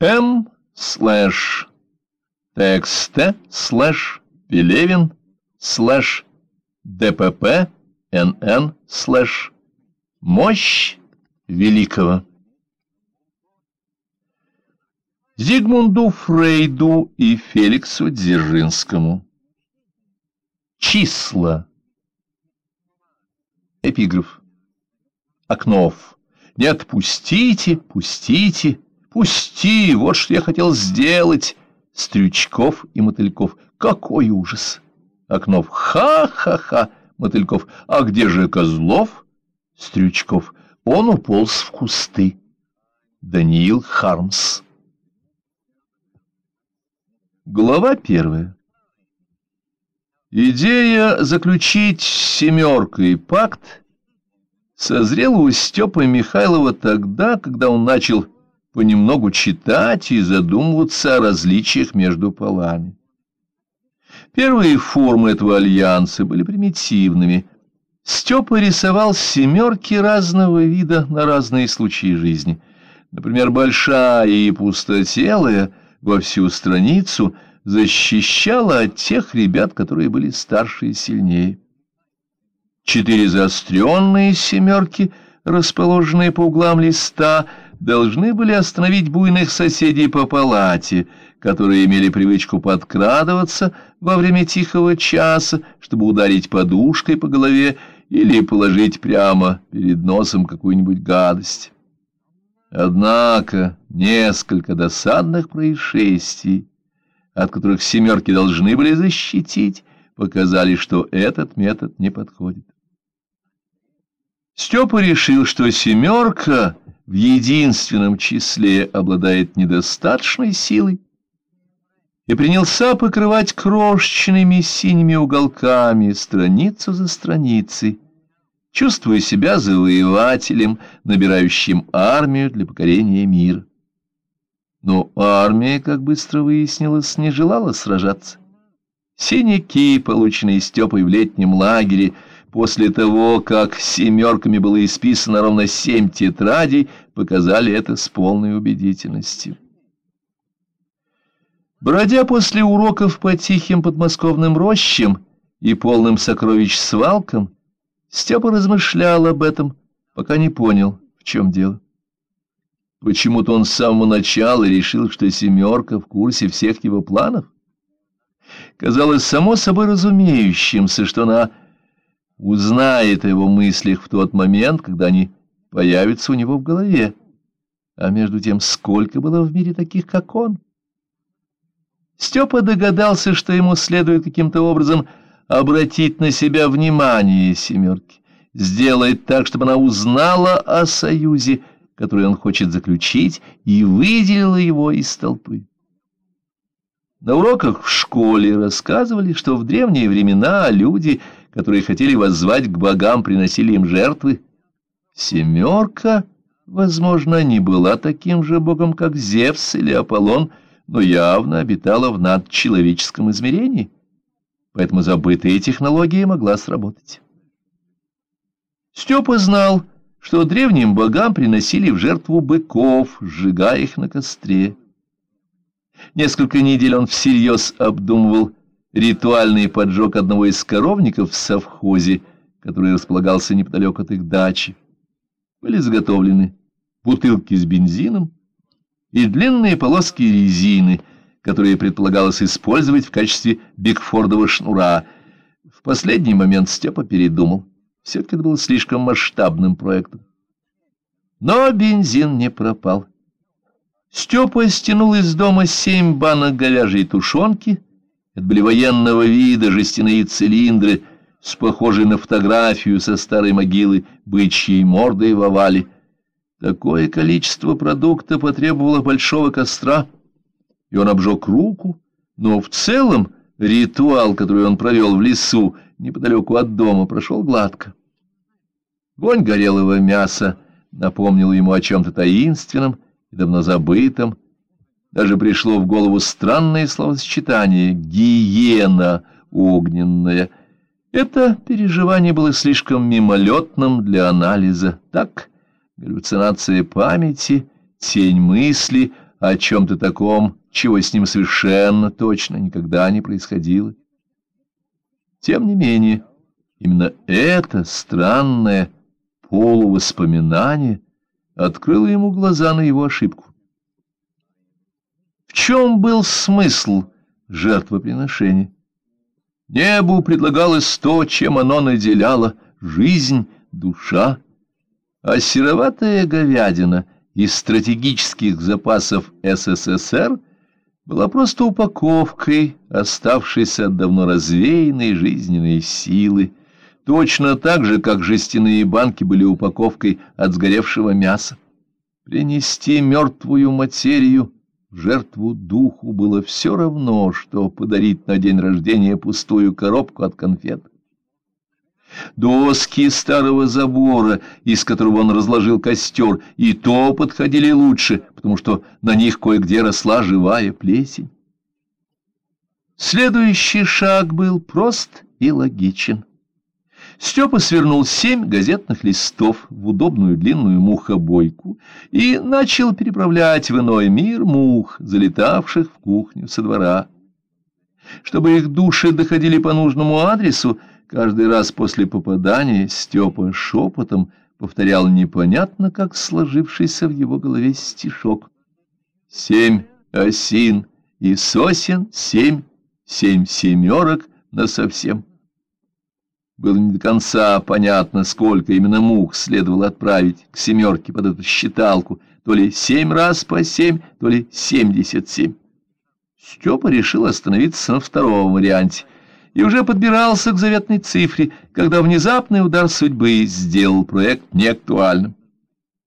М слэш ТХТ слэш Пелевин слэш ДПП НН слэш Мощь великого. Зигмунду Фрейду и Феликсу Дзержинскому. Числа. Эпиграф. Окнов. Нет, пустите, пустите, пусти, вот что я хотел сделать. Стрючков и Мотыльков. Какой ужас! Окнов. Ха-ха-ха! Мотыльков. А где же Козлов? Стрючков. Он уполз в кусты. Даниил Хармс. Глава первая. Идея заключить «семеркой» пакт созрела у Степы Михайлова тогда, когда он начал понемногу читать и задумываться о различиях между полами. Первые формы этого альянса были примитивными. Степа рисовал семерки разного вида на разные случаи жизни. Например, большая и пустотелая во всю страницу защищала от тех ребят, которые были старше и сильнее. Четыре заостренные семерки, расположенные по углам листа, должны были остановить буйных соседей по палате, которые имели привычку подкрадываться во время тихого часа, чтобы ударить подушкой по голове или положить прямо перед носом какую-нибудь гадость. Однако несколько досадных происшествий, от которых семерки должны были защитить, показали, что этот метод не подходит. Степа решил, что семерка в единственном числе обладает недостаточной силой, и принялся покрывать крошечными синими уголками страницу за страницей, чувствуя себя завоевателем, набирающим армию для покорения мира. Но армия, как быстро выяснилось, не желала сражаться. Синяки, полученные Степой в летнем лагере, после того, как семерками было исписано ровно семь тетрадей, показали это с полной убедительностью. Бродя после уроков по тихим подмосковным рощам и полным сокровищ свалкам, Степа размышлял об этом, пока не понял, в чем дело. Почему-то он с самого начала решил, что «семерка» в курсе всех его планов. Казалось само собой разумеющимся, что она узнает о его мыслях в тот момент, когда они появятся у него в голове. А между тем, сколько было в мире таких, как он? Степа догадался, что ему следует каким-то образом обратить на себя внимание семерки, сделать так, чтобы она узнала о союзе, который он хочет заключить, и выделила его из толпы. На уроках в школе рассказывали, что в древние времена люди, которые хотели воззвать к богам, приносили им жертвы. Семерка, возможно, не была таким же богом, как Зевс или Аполлон, но явно обитала в надчеловеческом измерении поэтому забытая технология могла сработать. Степа знал, что древним богам приносили в жертву быков, сжигая их на костре. Несколько недель он всерьез обдумывал ритуальный поджог одного из коровников в совхозе, который располагался неподалеку от их дачи. Были заготовлены бутылки с бензином и длинные полоски резины — которые предполагалось использовать в качестве Бигфордова шнура. В последний момент Степа передумал. Все-таки это было слишком масштабным проектом. Но бензин не пропал. Степа стянул из дома семь банок говяжьей тушенки. Это были военного вида жестяные цилиндры с похожей на фотографию со старой могилы бычьей мордой в овале. Такое количество продукта потребовало большого костра — и он обжег руку, но в целом ритуал, который он провел в лесу неподалеку от дома, прошел гладко. Вонь горелого мяса напомнила ему о чем-то таинственном и давно забытом. Даже пришло в голову странное словосочетание «гиена огненная». Это переживание было слишком мимолетным для анализа. Так, галлюцинация памяти, тень мысли — о чем-то таком, чего с ним совершенно точно никогда не происходило. Тем не менее, именно это странное полувоспоминание открыло ему глаза на его ошибку. В чем был смысл жертвоприношения? Небу предлагалось то, чем оно наделяло — жизнь, душа, а сероватая говядина из стратегических запасов СССР была просто упаковкой, оставшейся от давно развеянной жизненной силы, точно так же, как жестяные банки были упаковкой от сгоревшего мяса. Принести мертвую материю жертву духу было все равно, что подарить на день рождения пустую коробку от конфет. Доски старого забора, из которого он разложил костер, и то подходили лучше, потому что на них кое-где росла живая плесень. Следующий шаг был прост и логичен. Степа свернул семь газетных листов в удобную длинную мухобойку и начал переправлять в иной мир мух, залетавших в кухню со двора. Чтобы их души доходили по нужному адресу, каждый раз после попадания Степа шепотом повторял непонятно, как сложившийся в его голове стишок. «Семь осин и сосен, семь, семь семерок насовсем». Было не до конца понятно, сколько именно мух следовало отправить к семерке под эту считалку, то ли семь раз по семь, то ли семьдесят семь. Степа решил остановиться на втором варианте и уже подбирался к заветной цифре, когда внезапный удар судьбы сделал проект неактуальным.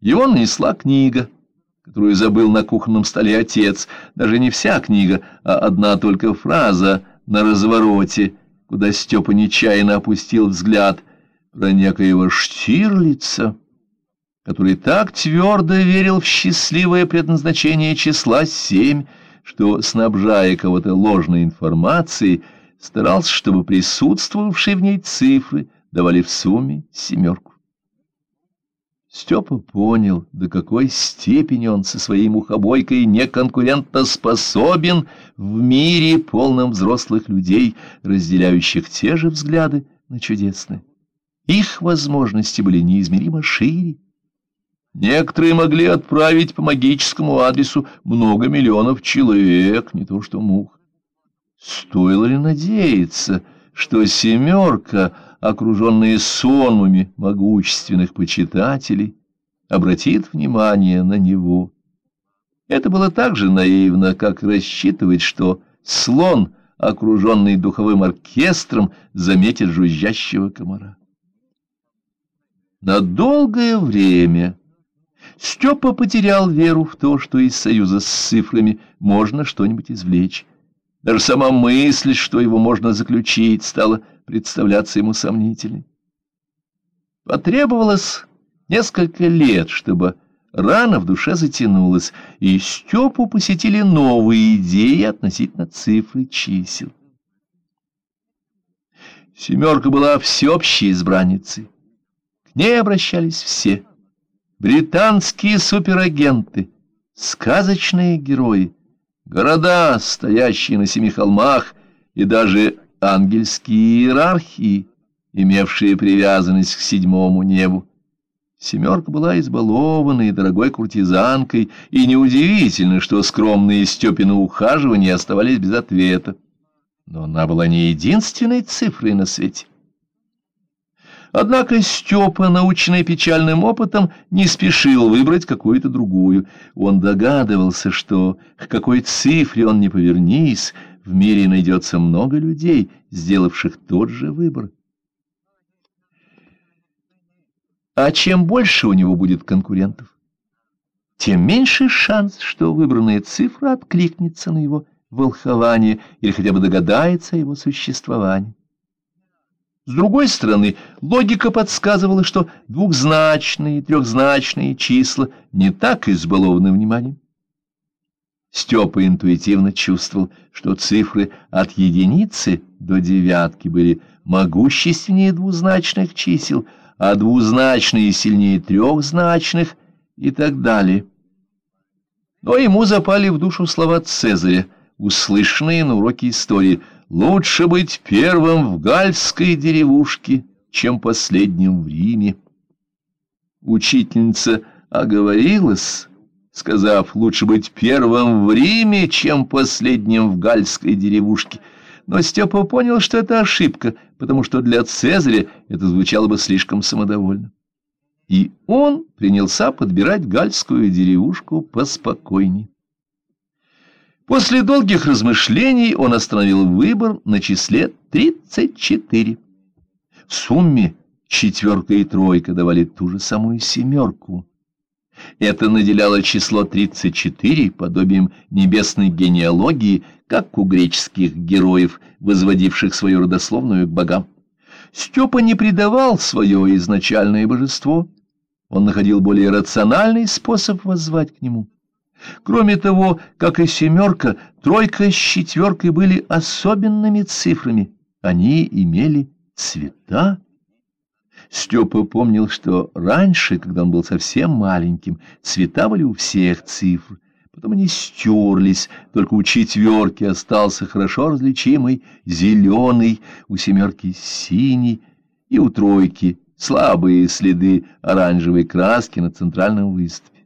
Его нанесла книга, которую забыл на кухонном столе отец, даже не вся книга, а одна только фраза на развороте — куда Степа нечаянно опустил взгляд, про некоего Штирлица, который так твердо верил в счастливое предназначение числа семь, что, снабжая кого-то ложной информацией, старался, чтобы присутствовавшие в ней цифры давали в сумме семерку. Степа понял, до какой степени он со своей мухобойкой неконкурентоспособен в мире, полном взрослых людей, разделяющих те же взгляды на чудесное. Их возможности были неизмеримо шире. Некоторые могли отправить по магическому адресу много миллионов человек, не то что мух. Стоило ли надеяться, что «семерка» окруженные сонмами могущественных почитателей, обратит внимание на него. Это было так же наивно, как рассчитывать, что слон, окруженный духовым оркестром, заметит жужжащего комара. На долгое время Степа потерял веру в то, что из союза с цифрами можно что-нибудь извлечь. Даже сама мысль, что его можно заключить, стала представляться ему сомнительной. Потребовалось несколько лет, чтобы рана в душе затянулась, и Степу посетили новые идеи относительно цифры чисел. Семерка была всеобщей избранницей. К ней обращались все. Британские суперагенты, сказочные герои, города, стоящие на семи холмах, и даже ангельские иерархии, имевшие привязанность к седьмому небу. Семерка была избалованной дорогой куртизанкой, и неудивительно, что скромные Степины ухаживания оставались без ответа. Но она была не единственной цифрой на свете. Однако Степа, наученный печальным опытом, не спешил выбрать какую-то другую. Он догадывался, что к какой цифре он не повернись, в мире найдется много людей, сделавших тот же выбор. А чем больше у него будет конкурентов, тем меньше шанс, что выбранная цифра откликнется на его волхование или хотя бы догадается о его существовании. С другой стороны, логика подсказывала, что двухзначные и трехзначные числа не так избалованы вниманием. Степа интуитивно чувствовал, что цифры от единицы до девятки были могущественнее двузначных чисел, а двузначные сильнее трехзначных и так далее. Но ему запали в душу слова Цезаря, услышанные на уроке истории. «Лучше быть первым в гальской деревушке, чем последним в Риме». Учительница оговорилась, сказав, лучше быть первым в Риме, чем последним в гальской деревушке. Но Степа понял, что это ошибка, потому что для Цезаря это звучало бы слишком самодовольно. И он принялся подбирать гальскую деревушку поспокойней. После долгих размышлений он остановил выбор на числе 34. В сумме четверка и тройка давали ту же самую семерку. Это наделяло число 34 подобием небесной генеалогии, как у греческих героев, возводивших свою родословную к богам. Степа не предавал свое изначальное божество, он находил более рациональный способ воззвать к нему. Кроме того, как и семерка, тройка с четверкой были особенными цифрами. Они имели цвета. Степа помнил, что раньше, когда он был совсем маленьким, цвета были у всех цифр. Потом они стерлись, только у четверки остался хорошо различимый зеленый, у семерки синий и у тройки слабые следы оранжевой краски на центральном выступе.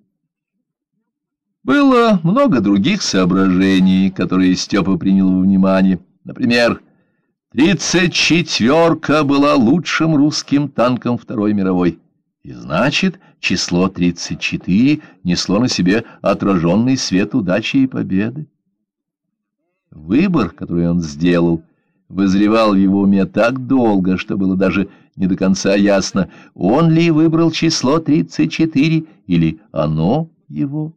Было много других соображений, которые Степа принял во внимание. Например, тридцать четверка была лучшим русским танком Второй мировой. И значит, число тридцать четыре несло на себе отраженный свет удачи и победы. Выбор, который он сделал, вызревал в его уме так долго, что было даже не до конца ясно, он ли выбрал число 34 или оно его.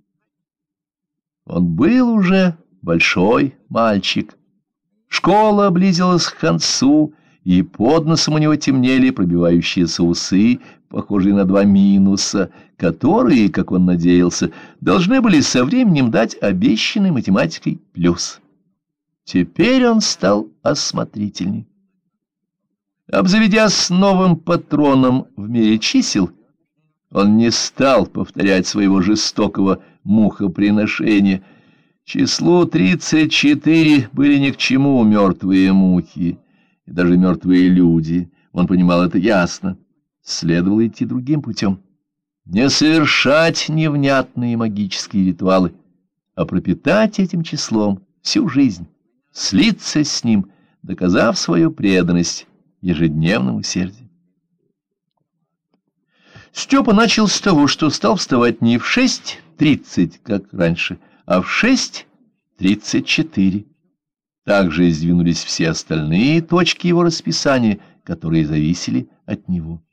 Он был уже большой мальчик. Школа близилась к концу, и под носом у него темнели пробивающиеся усы, похожие на два минуса, которые, как он надеялся, должны были со временем дать обещанный математикой плюс. Теперь он стал осмотрительней. Обзаведясь новым патроном в мире чисел, он не стал повторять своего жестокого мухоприношения. Числу 34 были ни к чему мертвые мухи и даже мертвые люди. Он понимал это ясно. Следовало идти другим путем. Не совершать невнятные магические ритуалы, а пропитать этим числом всю жизнь, слиться с ним, доказав свою преданность ежедневным усердием. Степа начал с того, что стал вставать не в 6.30, как раньше, а в 6.34. Также сдвинулись все остальные точки его расписания, которые зависели от него.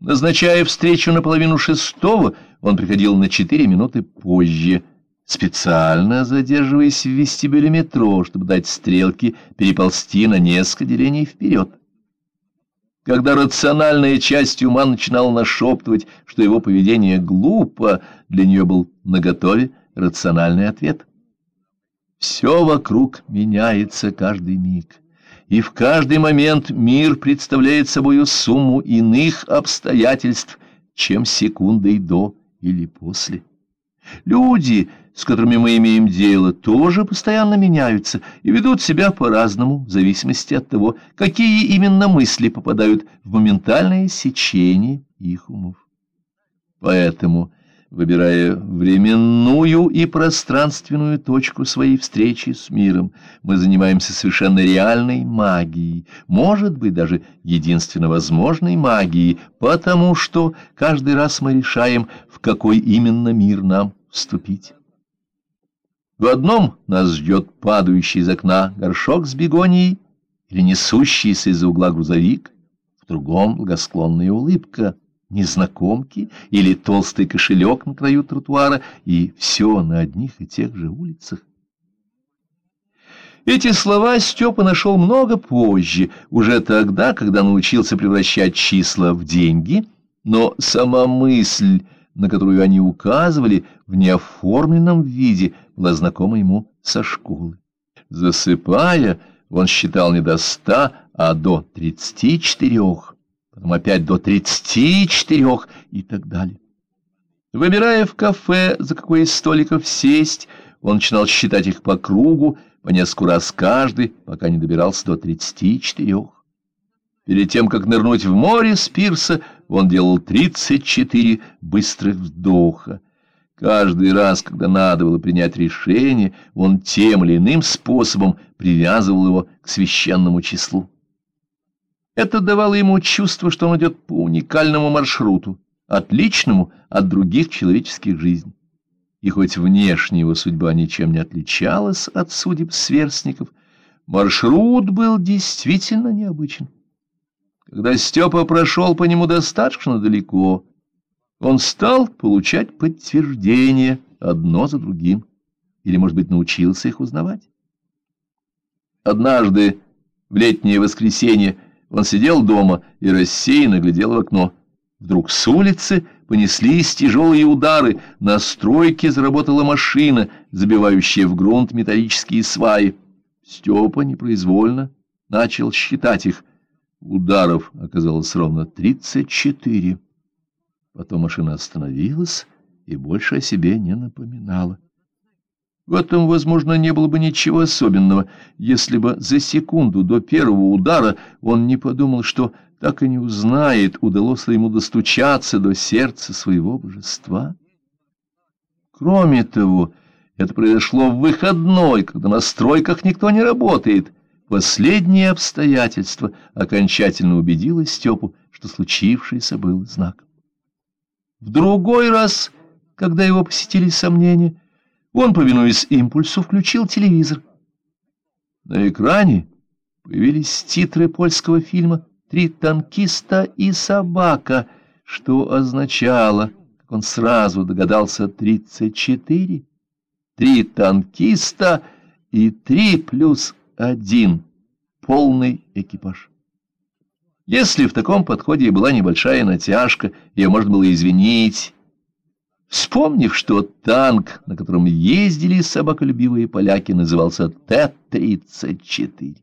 Назначая встречу на половину шестого, он приходил на четыре минуты позже, специально задерживаясь в вестибюле метро, чтобы дать стрелке переползти на несколько делений вперед. Когда рациональная часть ума начинала нашептывать, что его поведение глупо, для нее был наготове рациональный ответ. Все вокруг меняется каждый миг, и в каждый момент мир представляет собою сумму иных обстоятельств, чем секундой до или после. Люди с которыми мы имеем дело, тоже постоянно меняются и ведут себя по-разному, в зависимости от того, какие именно мысли попадают в моментальное сечение их умов. Поэтому, выбирая временную и пространственную точку своей встречи с миром, мы занимаемся совершенно реальной магией, может быть, даже единственно возможной магией, потому что каждый раз мы решаем, в какой именно мир нам вступить. В одном нас ждет падающий из окна горшок с бегонией или несущийся из-за угла грузовик, в другом благосклонная улыбка незнакомки или толстый кошелек на краю тротуара, и все на одних и тех же улицах. Эти слова Степа нашел много позже, уже тогда, когда научился превращать числа в деньги, но сама мысль на которую они указывали в неоформленном виде, была знакома ему со школы. Засыпая, он считал не до ста, а до тридцати четырех, потом опять до тридцати четырех и так далее. Выбирая в кафе, за какой из столиков сесть, он начинал считать их по кругу, по несколько раз каждый, пока не добирался до тридцати четырех. Перед тем, как нырнуть в море с пирса, он делал тридцать четыре быстрых вдоха. Каждый раз, когда надо было принять решение, он тем или иным способом привязывал его к священному числу. Это давало ему чувство, что он идет по уникальному маршруту, отличному от других человеческих жизней. И хоть внешне его судьба ничем не отличалась от судеб сверстников, маршрут был действительно необычен. Когда Степа прошел по нему достаточно далеко, он стал получать подтверждения одно за другим, или, может быть, научился их узнавать. Однажды, в летнее воскресенье, он сидел дома и рассеянно глядел в окно. Вдруг с улицы понеслись тяжелые удары, на стройке заработала машина, забивающая в грунт металлические сваи. Степа непроизвольно начал считать их. Ударов оказалось ровно тридцать четыре. Потом машина остановилась и больше о себе не напоминала. В этом, возможно, не было бы ничего особенного, если бы за секунду до первого удара он не подумал, что так и не узнает, удалось ли ему достучаться до сердца своего божества. Кроме того, это произошло в выходной, когда на стройках никто не работает. Последнее обстоятельство окончательно убедило Степу, что случившееся был знак. В другой раз, когда его посетили сомнения, он, повинуясь импульсу, включил телевизор. На экране появились титры польского фильма «Три танкиста и собака», что означало, как он сразу догадался, тридцать четыре. Три танкиста и три плюс один полный экипаж. Если в таком подходе была небольшая натяжка, ее можно было извинить, вспомнив, что танк, на котором ездили собаколюбивые поляки, назывался Т-34.